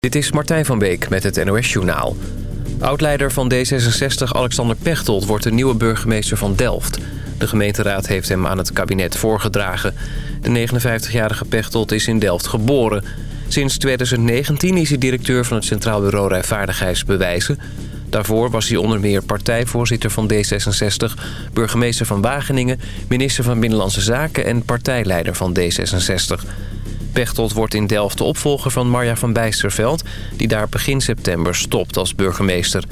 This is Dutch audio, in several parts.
Dit is Martijn van Beek met het NOS-journaal. Oudleider van D66 Alexander Pechtold wordt de nieuwe burgemeester van Delft. De gemeenteraad heeft hem aan het kabinet voorgedragen. De 59-jarige Pechtold is in Delft geboren. Sinds 2019 is hij directeur van het Centraal Bureau Rijvaardigheidsbewijzen. Daarvoor was hij onder meer partijvoorzitter van D66... burgemeester van Wageningen, minister van Binnenlandse Zaken... en partijleider van D66... Pechtold wordt in Delft de opvolger van Marja van Bijsterveld... die daar begin september stopt als burgemeester.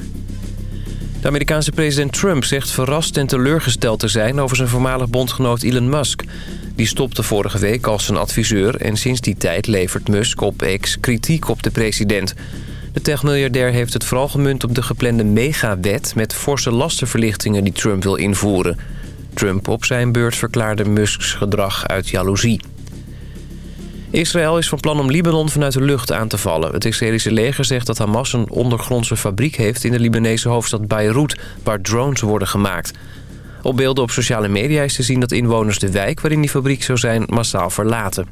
De Amerikaanse president Trump zegt verrast en teleurgesteld te zijn... over zijn voormalig bondgenoot Elon Musk. Die stopte vorige week als zijn adviseur... en sinds die tijd levert Musk op X kritiek op de president. De techmiljardair heeft het vooral gemunt op de geplande megawet... met forse lastenverlichtingen die Trump wil invoeren. Trump op zijn beurt verklaarde Musks gedrag uit jaloezie. Israël is van plan om Libanon vanuit de lucht aan te vallen. Het Israëlische leger zegt dat Hamas een ondergrondse fabriek heeft... in de Libanese hoofdstad Beirut, waar drones worden gemaakt. Op beelden op sociale media is te zien dat inwoners de wijk... waarin die fabriek zou zijn, massaal verlaten.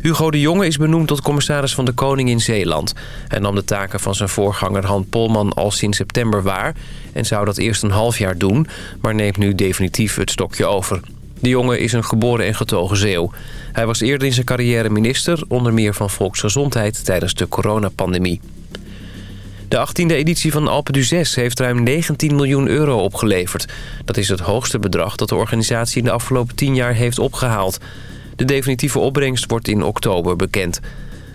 Hugo de Jonge is benoemd tot commissaris van de Koning in Zeeland. Hij nam de taken van zijn voorganger Han Polman al sinds september waar... en zou dat eerst een half jaar doen, maar neemt nu definitief het stokje over. De jongen is een geboren en getogen zeeuw. Hij was eerder in zijn carrière minister, onder meer van volksgezondheid tijdens de coronapandemie. De 18e editie van Alpe d'Huez heeft ruim 19 miljoen euro opgeleverd. Dat is het hoogste bedrag dat de organisatie in de afgelopen 10 jaar heeft opgehaald. De definitieve opbrengst wordt in oktober bekend.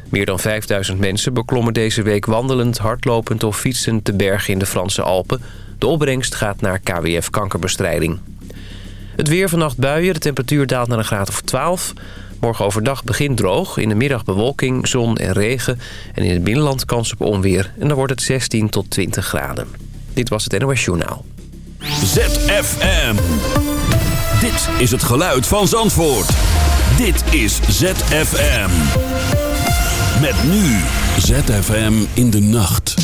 Meer dan 5000 mensen beklommen deze week wandelend, hardlopend of fietsend de bergen in de Franse Alpen. De opbrengst gaat naar KWF kankerbestrijding. Het weer vannacht buien, de temperatuur daalt naar een graad of 12. Morgen overdag begint droog, in de middag bewolking, zon en regen... en in het binnenland kans op onweer. En dan wordt het 16 tot 20 graden. Dit was het NOS Journaal. ZFM. Dit is het geluid van Zandvoort. Dit is ZFM. Met nu ZFM in de nacht.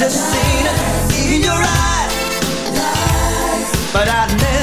should have seen it in your eyes, but I never.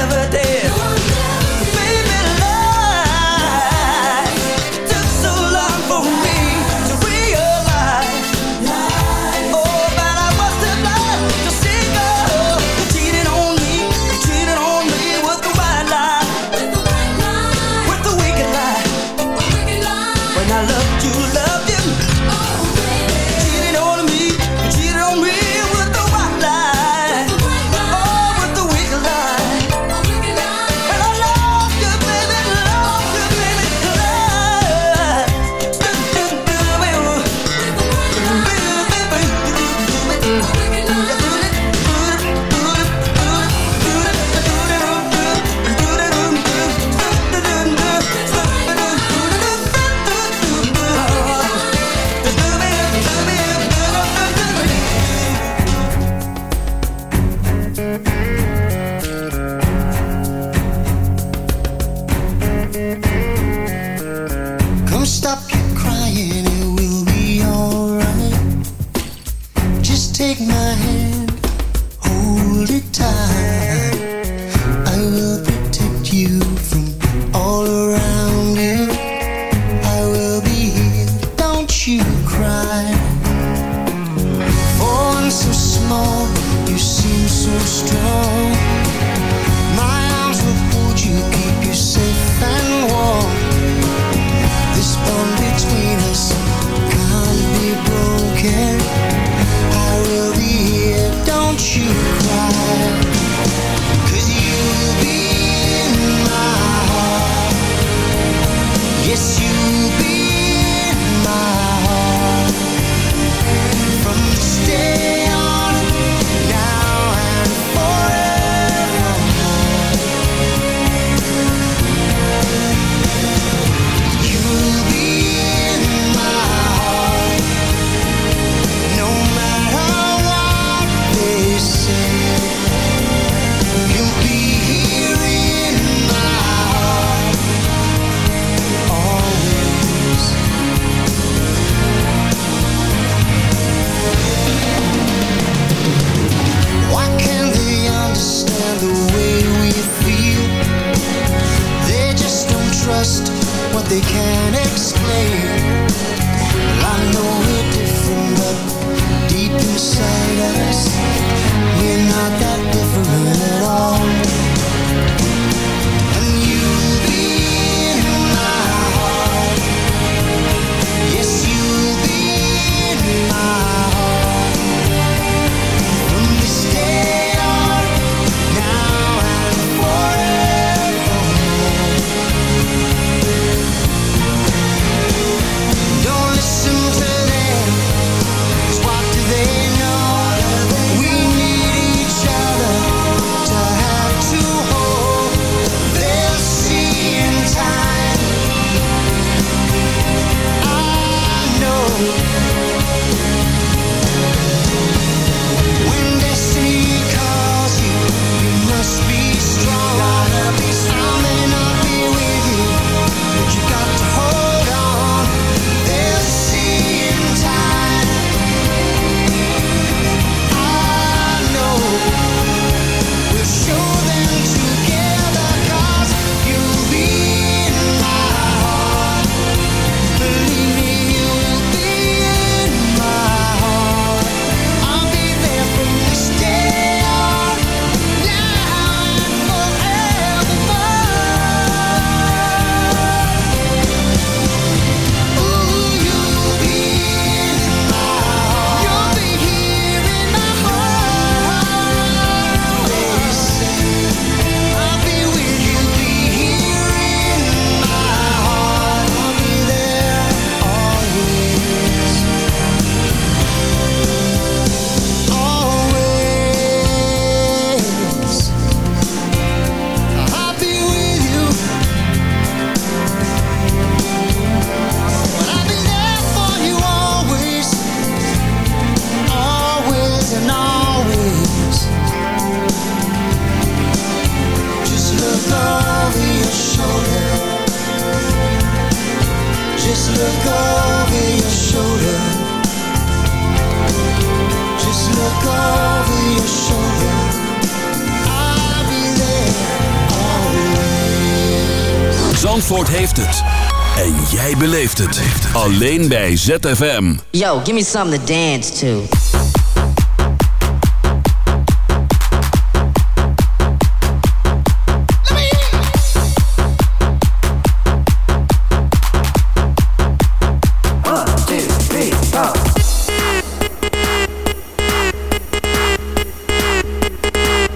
Alleen bij ZFM. Yo, give me something to dance to.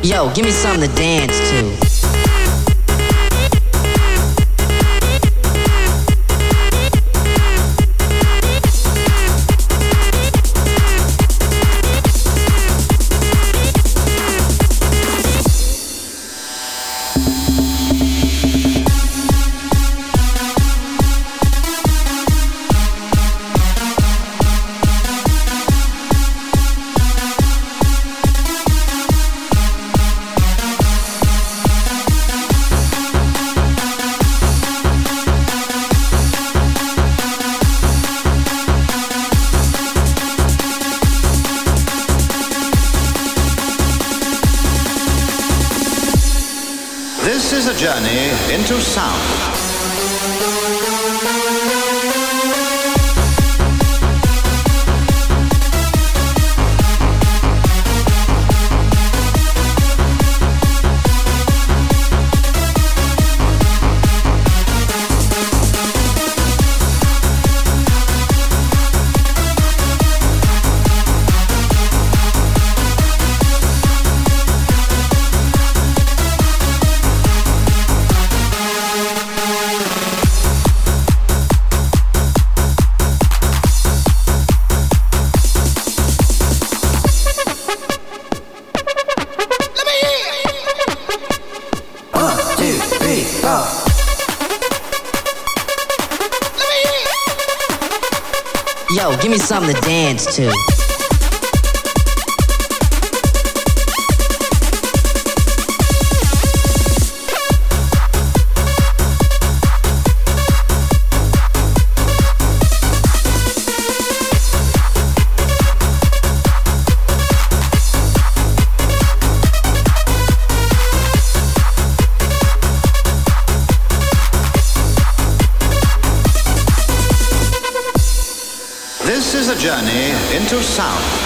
Yo, give me something to dance to. to sound.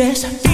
just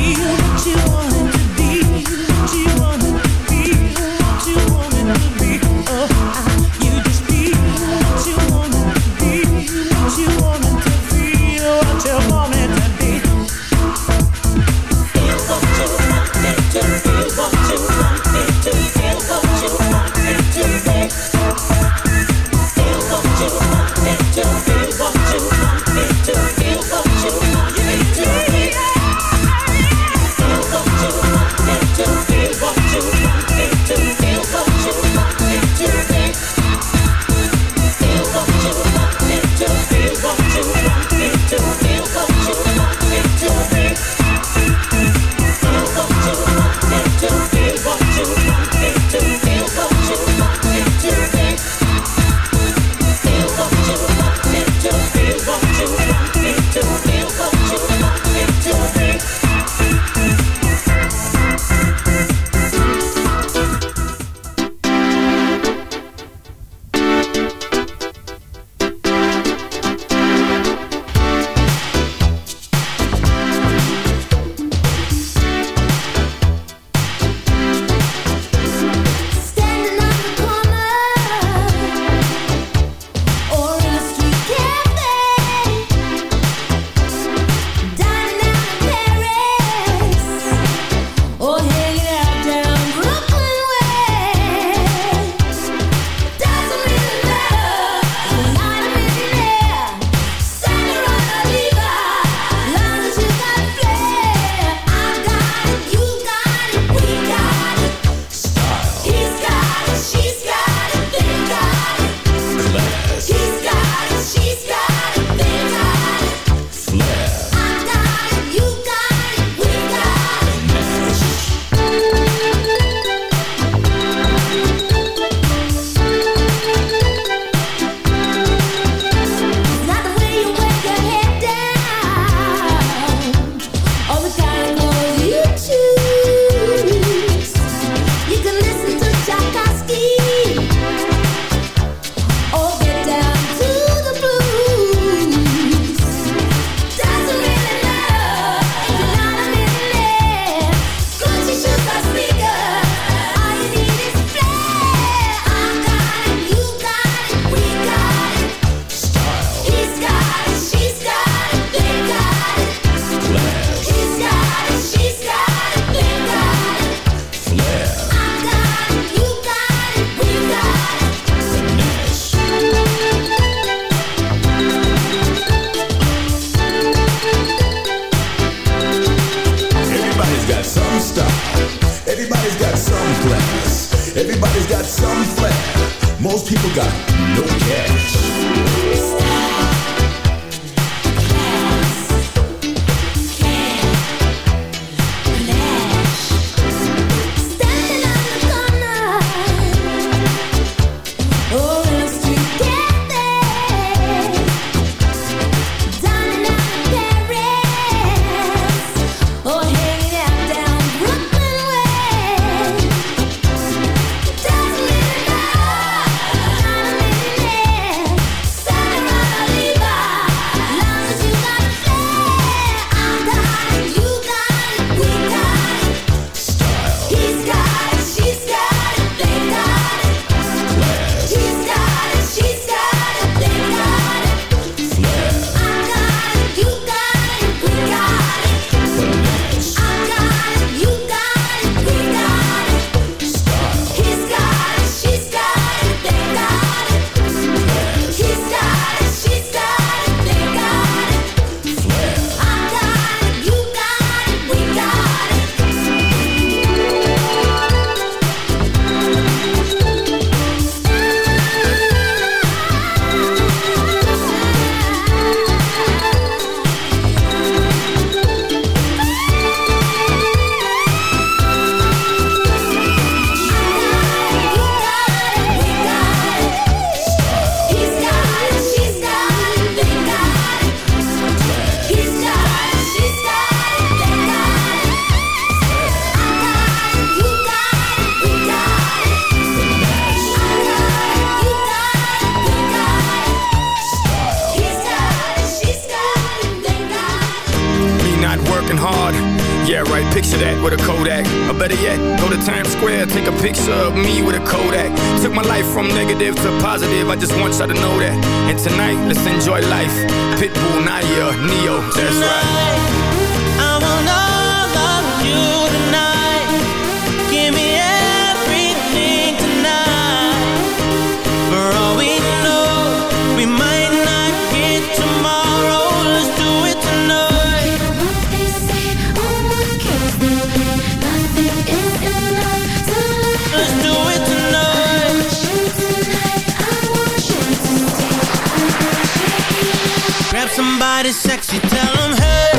somebody sexy, tell 'em hey.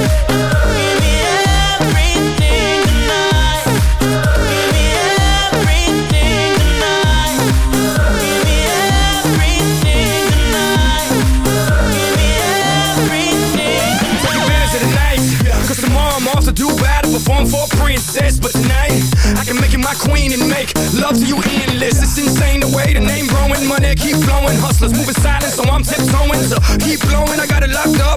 Cause tomorrow I'm off to do battle, perform for a princess. But tonight, I can make you my queen and make love to you endless. It's insane the way the name growing, money keep flowing. Hustlers moving silent, so I'm tiptoeing. So keep blowing, I got it locked up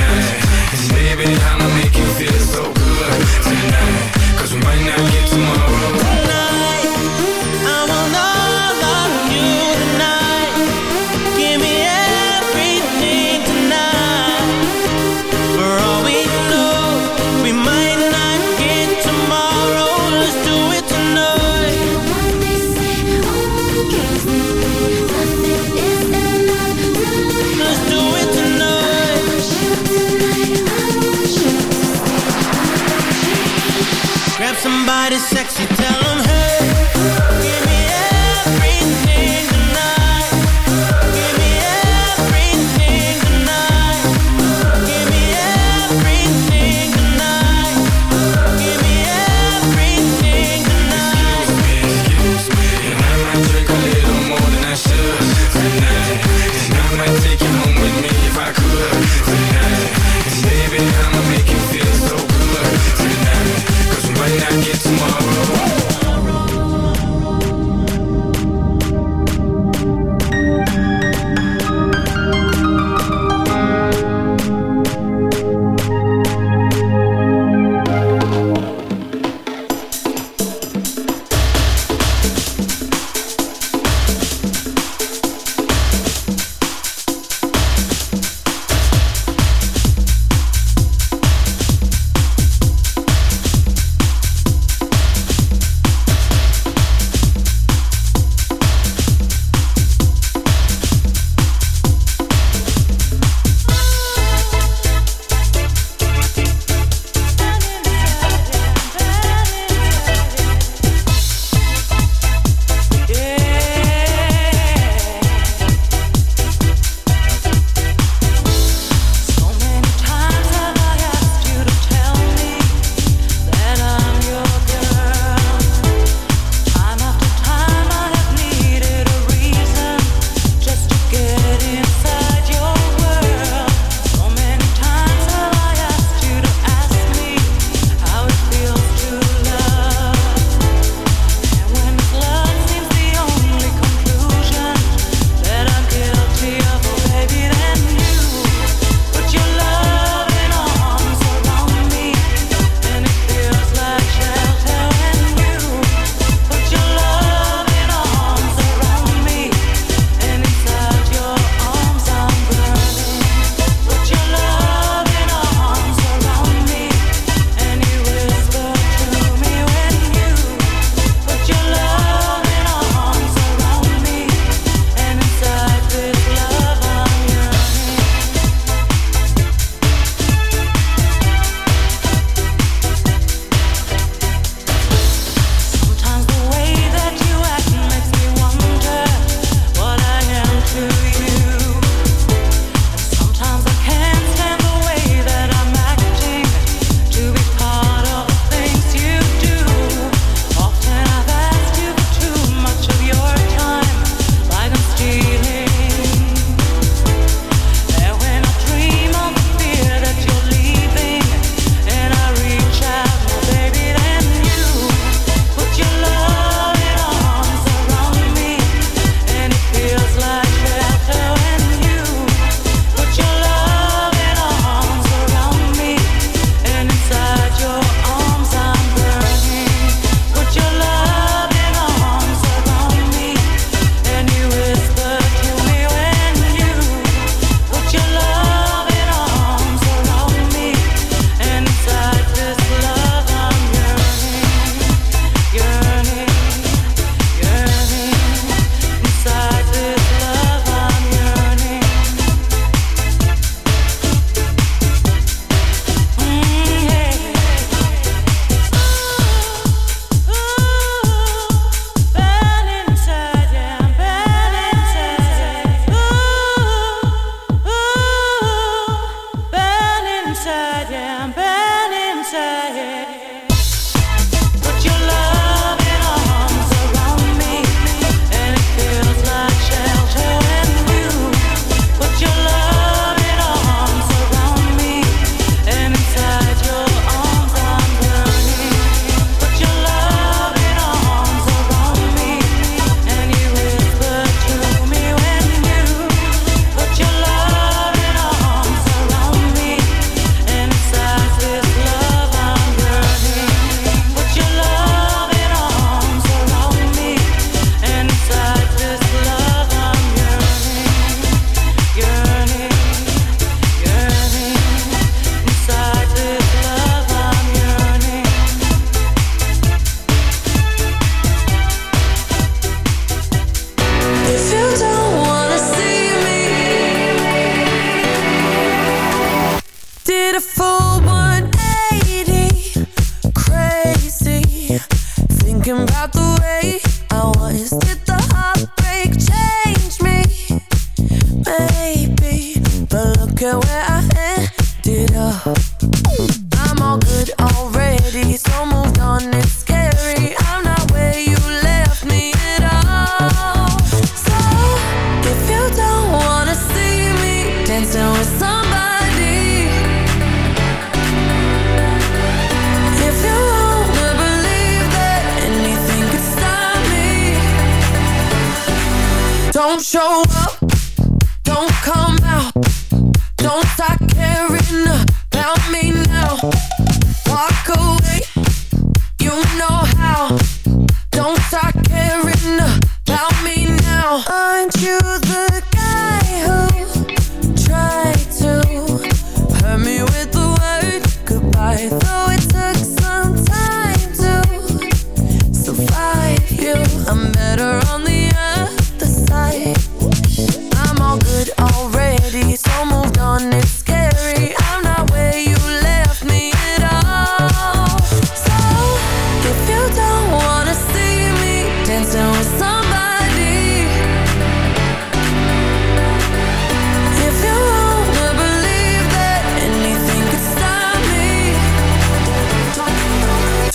Baby, I'ma make you feel so good tonight. Somebody sexy, tell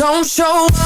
don't show up,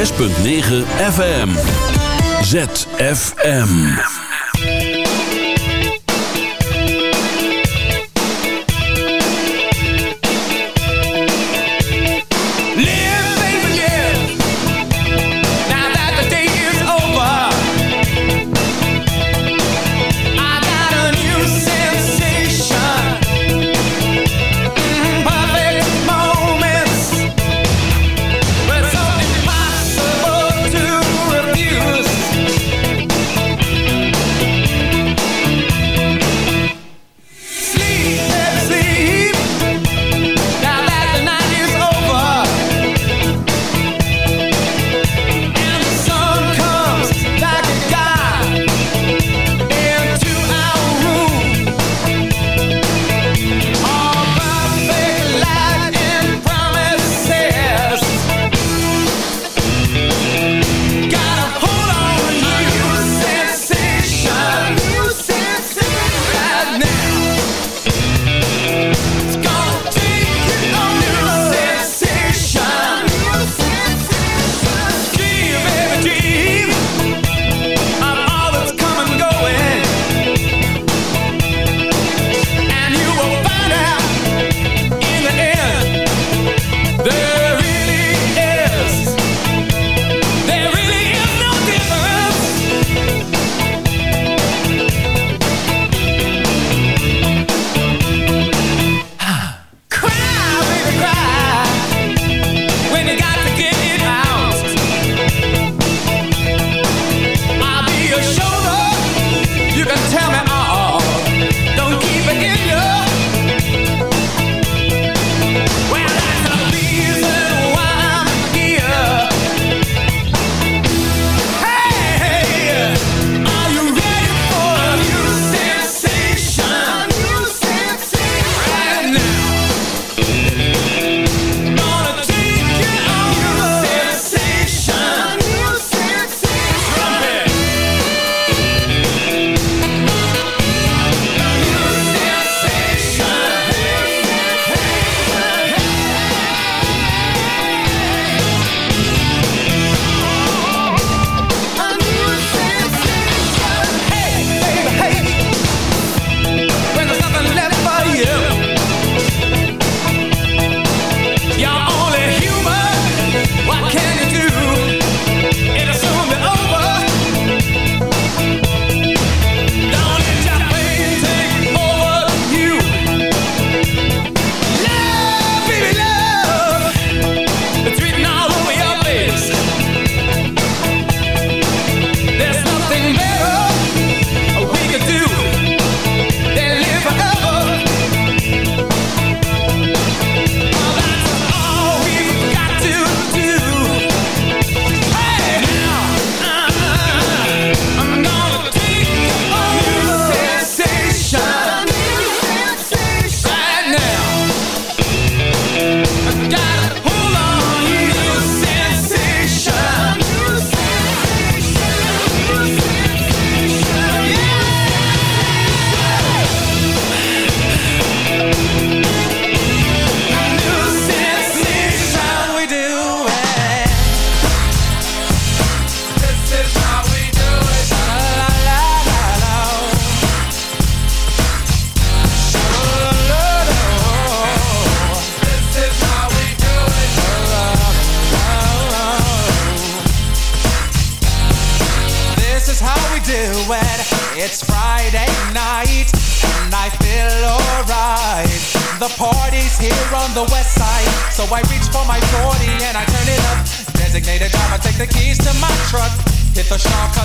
106.9 FM. ZFM.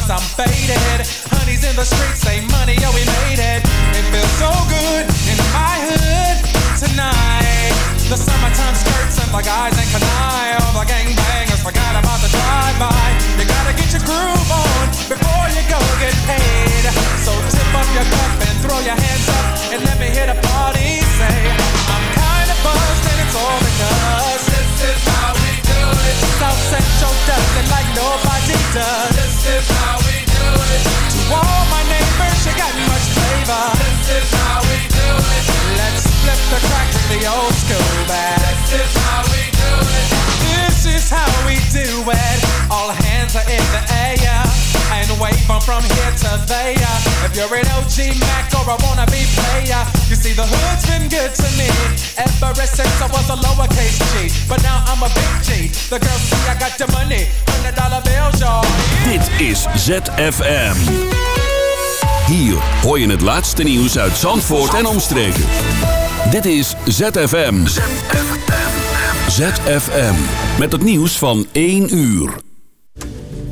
cause I'm. from here to there. If you're an OG Mac or a wannabe player, you see the hood's been good to me ever since I was a lowercase G. But now I'm a big G. The girls see I got the money, hundred dollar bills, y'all. Dit is ZFM. Hier hoor je het laatste nieuws uit Zandvoort en omstreken. Dit is ZFM. ZFM. ZFM. Met het nieuws van 1 uur.